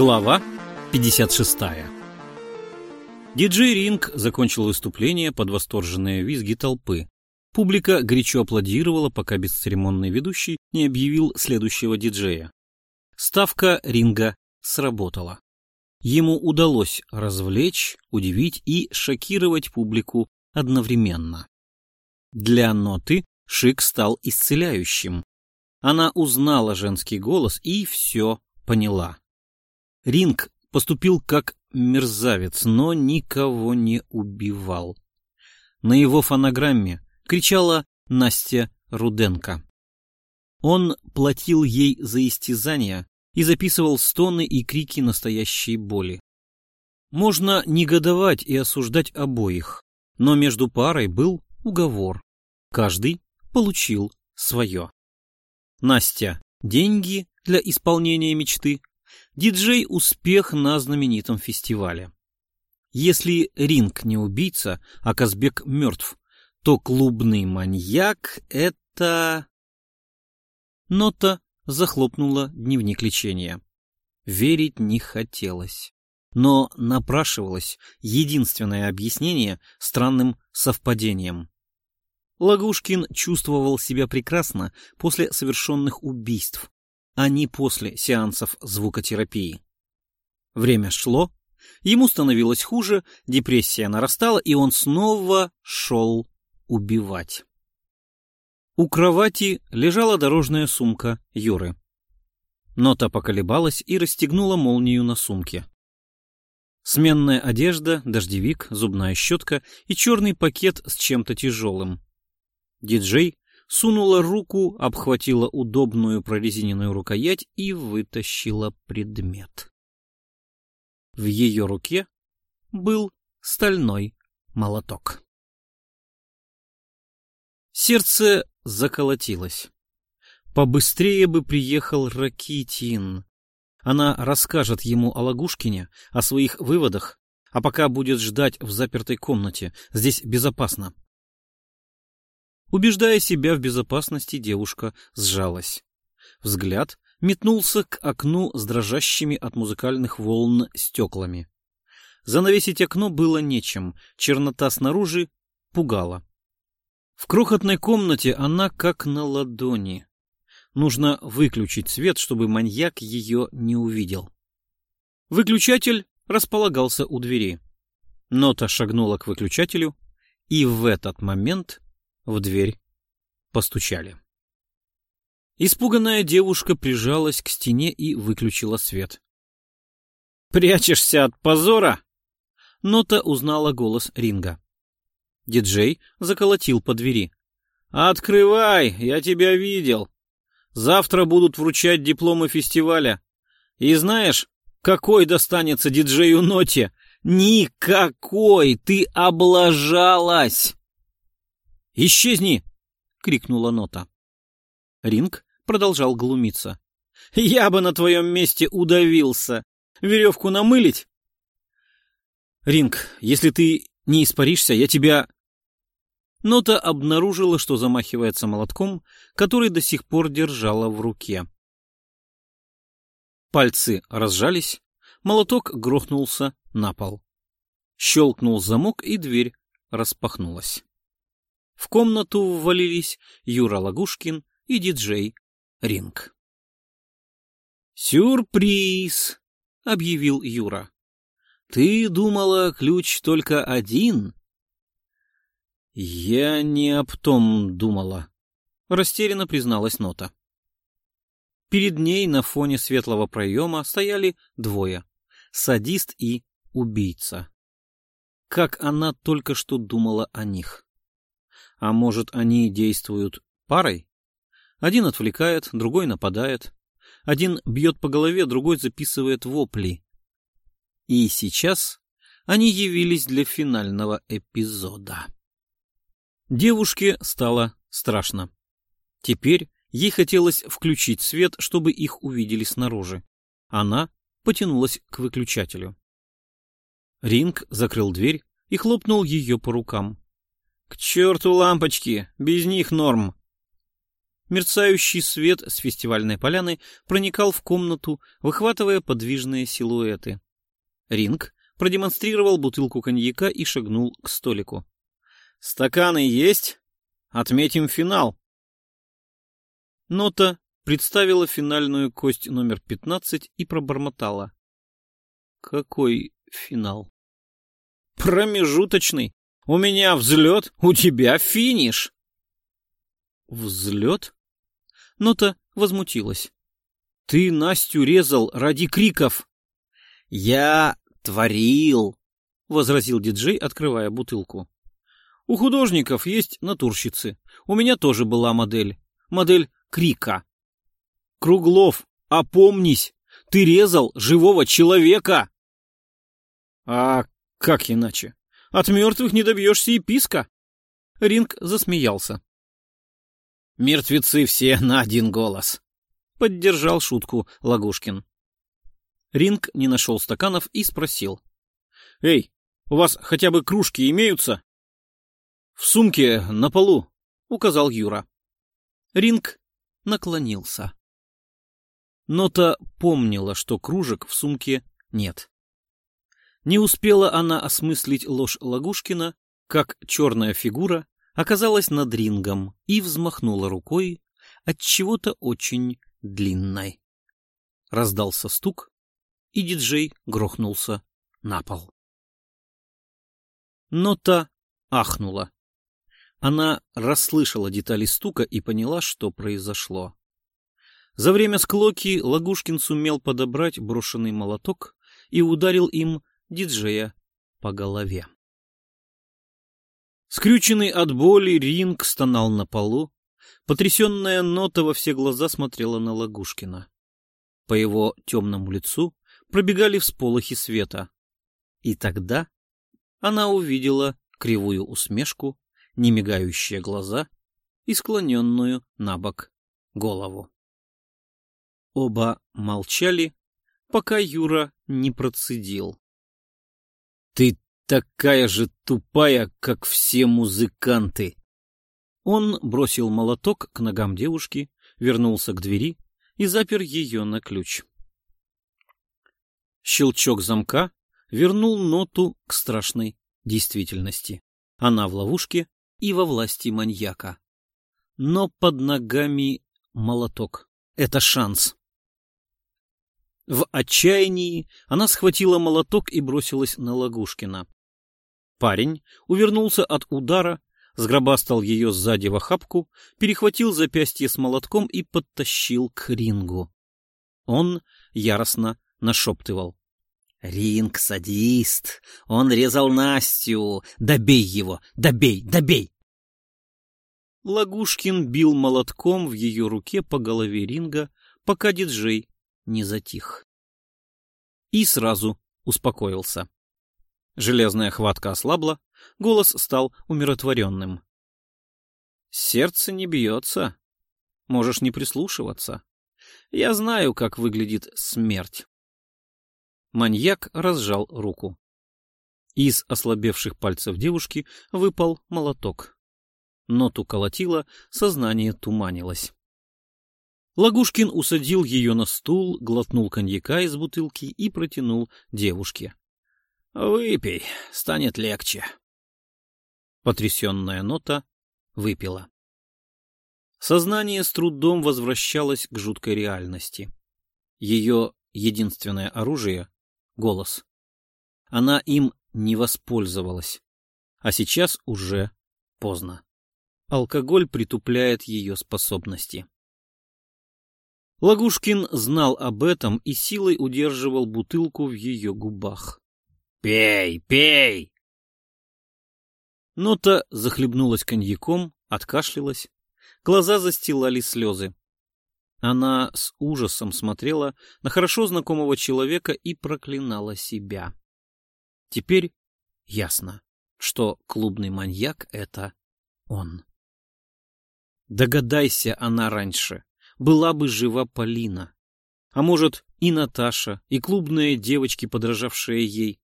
Глава 56 Диджей Ринг закончил выступление под восторженные визги толпы. Публика горячо аплодировала, пока бесцеремонный ведущий не объявил следующего диджея. Ставка Ринга сработала. Ему удалось развлечь, удивить и шокировать публику одновременно. Для ноты Шик стал исцеляющим. Она узнала женский голос и все поняла. Ринг поступил как мерзавец, но никого не убивал. На его фонограмме кричала Настя Руденко. Он платил ей за истязания и записывал стоны и крики настоящей боли. Можно негодовать и осуждать обоих, но между парой был уговор. Каждый получил свое. Настя – деньги для исполнения мечты, диджей – успех на знаменитом фестивале. Если Ринг не убийца, а Казбек мертв, то клубный маньяк — это... Нота захлопнула дневник лечения. Верить не хотелось. Но напрашивалось единственное объяснение странным совпадением. Лагушкин чувствовал себя прекрасно после совершенных убийств, а не после сеансов звукотерапии. Время шло, ему становилось хуже, депрессия нарастала, и он снова шел убивать. У кровати лежала дорожная сумка Юры. Нота поколебалась и расстегнула молнию на сумке. Сменная одежда, дождевик, зубная щетка и черный пакет с чем-то тяжелым. Диджей сунула руку, обхватила удобную прорезиненную рукоять и вытащила предмет. В ее руке был стальной молоток. Сердце заколотилось. Побыстрее бы приехал Ракитин. Она расскажет ему о Лагушкине, о своих выводах, а пока будет ждать в запертой комнате. Здесь безопасно. Убеждая себя в безопасности, девушка сжалась. Взгляд метнулся к окну с дрожащими от музыкальных волн стеклами. Занавесить окно было нечем, чернота снаружи пугала. В крохотной комнате она как на ладони. Нужно выключить свет, чтобы маньяк ее не увидел. Выключатель располагался у двери. Нота шагнула к выключателю, и в этот момент в дверь постучали. Испуганная девушка прижалась к стене и выключила свет. «Прячешься от позора?» Нота узнала голос Ринга. Диджей заколотил по двери. «Открывай, я тебя видел. Завтра будут вручать дипломы фестиваля. И знаешь, какой достанется диджею Ноте? Никакой! Ты облажалась!» «Исчезни!» — крикнула Нота. Ринг продолжал глумиться. «Я бы на твоем месте удавился. Веревку намылить?» «Ринг, если ты не испаришься, я тебя...» Нота обнаружила, что замахивается молотком, который до сих пор держала в руке. Пальцы разжались, молоток грохнулся на пол. Щелкнул замок, и дверь распахнулась. В комнату ввалились Юра Лагушкин и диджей Ринг. «Сюрприз!» — объявил Юра. «Ты думала, ключ только один?» «Я не об том думала», — растерянно призналась Нота. Перед ней на фоне светлого проема стояли двое — садист и убийца. Как она только что думала о них. А может, они действуют парой? Один отвлекает, другой нападает. Один бьет по голове, другой записывает вопли. И сейчас они явились для финального эпизода. Девушке стало страшно. Теперь ей хотелось включить свет, чтобы их увидели снаружи. Она потянулась к выключателю. Ринг закрыл дверь и хлопнул ее по рукам. К черту лампочки, без них норм. Мерцающий свет с фестивальной поляны проникал в комнату, выхватывая подвижные силуэты. Ринг продемонстрировал бутылку коньяка и шагнул к столику. «Стаканы есть? Отметим финал!» Нота представила финальную кость номер пятнадцать и пробормотала. «Какой финал?» «Промежуточный. У меня взлет, у тебя финиш!» «Взлет?» Нота возмутилась. «Ты Настю резал ради криков!» «Я творил!» — возразил диджей, открывая бутылку. «У художников есть натурщицы. У меня тоже была модель. Модель крика. Круглов, опомнись! Ты резал живого человека!» «А как иначе? От мертвых не добьешься и писка!» Ринг засмеялся. Мертвецы все на один голос. Поддержал шутку Лагушкин. Ринг не нашел стаканов и спросил. «Эй, у вас хотя бы кружки имеются?» «В сумке на полу», — указал Юра. Ринг наклонился. Нота помнила, что кружек в сумке нет. Не успела она осмыслить ложь Лагушкина, как черная фигура оказалась над рингом и взмахнула рукой от чего-то очень длинной. Раздался стук, и диджей грохнулся на пол. Нота ахнула. Она расслышала детали стука и поняла, что произошло. За время склоки Лагушкин сумел подобрать брошенный молоток и ударил им диджея по голове. Скрюченный от боли, Ринг стонал на полу. Потрясенная нота во все глаза смотрела на Лагушкина. По его темному лицу пробегали всполохи света. И тогда она увидела кривую усмешку, немигающие глаза и склоненную на бок голову. Оба молчали, пока Юра не процедил. — Ты такая же тупая, как все музыканты. Он бросил молоток к ногам девушки, вернулся к двери и запер ее на ключ. Щелчок замка вернул ноту к страшной действительности. Она в ловушке и во власти маньяка. Но под ногами молоток. Это шанс. В отчаянии она схватила молоток и бросилась на Лагушкина. Парень увернулся от удара, сгробастал ее сзади в охапку, перехватил запястье с молотком и подтащил к рингу. Он яростно нашептывал. «Ринг — садист! Он резал Настю! Добей его! Добей! Добей!» Лагушкин бил молотком в ее руке по голове ринга, пока диджей не затих. И сразу успокоился. Железная хватка ослабла, голос стал умиротворенным. «Сердце не бьется. Можешь не прислушиваться. Я знаю, как выглядит смерть». Маньяк разжал руку. Из ослабевших пальцев девушки выпал молоток. Ноту колотило, сознание туманилось. Лагушкин усадил ее на стул, глотнул коньяка из бутылки и протянул девушке. Выпей, станет легче. Потрясенная нота выпила. Сознание с трудом возвращалось к жуткой реальности. Ее единственное оружие — голос. Она им не воспользовалась. А сейчас уже поздно. Алкоголь притупляет ее способности. Лагушкин знал об этом и силой удерживал бутылку в ее губах. «Пей, пей!» Нота захлебнулась коньяком, откашлялась. Глаза застилали слезы. Она с ужасом смотрела на хорошо знакомого человека и проклинала себя. Теперь ясно, что клубный маньяк — это он. Догадайся она раньше, была бы жива Полина. А может, и Наташа, и клубные девочки, подражавшие ей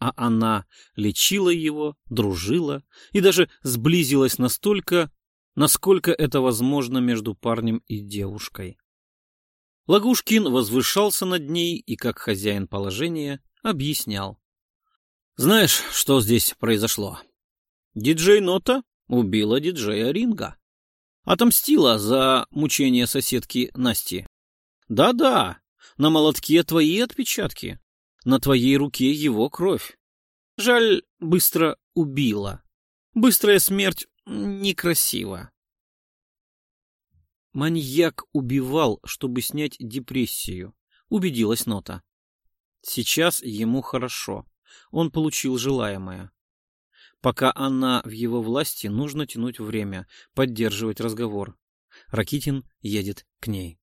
а она лечила его, дружила и даже сблизилась настолько, насколько это возможно между парнем и девушкой. Лагушкин возвышался над ней и, как хозяин положения, объяснял. Знаешь, что здесь произошло? Диджей Нота убила диджея Ринга. Отомстила за мучение соседки Насти. Да-да, на молотке твои отпечатки, на твоей руке его кровь. Жаль, быстро убила. Быстрая смерть некрасива. Маньяк убивал, чтобы снять депрессию, убедилась Нота. Сейчас ему хорошо. Он получил желаемое. Пока она в его власти, нужно тянуть время, поддерживать разговор. Ракитин едет к ней.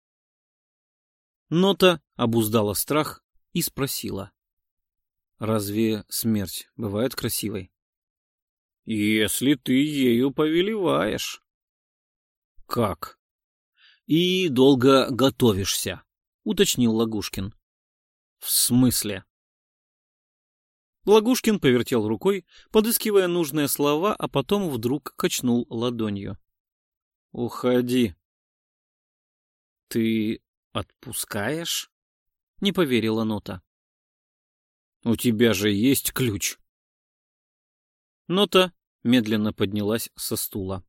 Нота обуздала страх и спросила. «Разве смерть бывает красивой?» «Если ты ею повелеваешь». «Как?» «И долго готовишься», — уточнил Лагушкин. «В смысле?» Лагушкин повертел рукой, подыскивая нужные слова, а потом вдруг качнул ладонью. «Уходи». «Ты отпускаешь?» — не поверила Нота. «У тебя же есть ключ». Нота медленно поднялась со стула.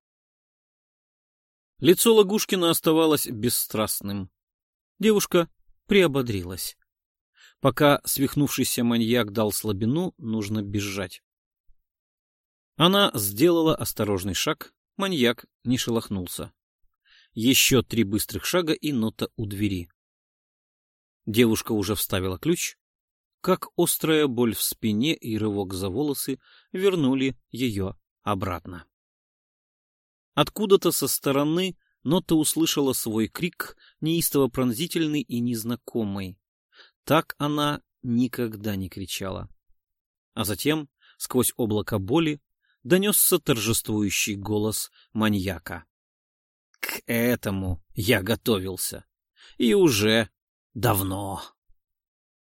Лицо Лагушкина оставалось бесстрастным. Девушка приободрилась. Пока свихнувшийся маньяк дал слабину, нужно бежать. Она сделала осторожный шаг, маньяк не шелохнулся. Еще три быстрых шага и нота у двери. Девушка уже вставила ключ, как острая боль в спине и рывок за волосы вернули ее обратно. Откуда-то со стороны Нота услышала свой крик, неистово пронзительный и незнакомый. Так она никогда не кричала. А затем, сквозь облако боли, донесся торжествующий голос маньяка. К этому я готовился. И уже давно.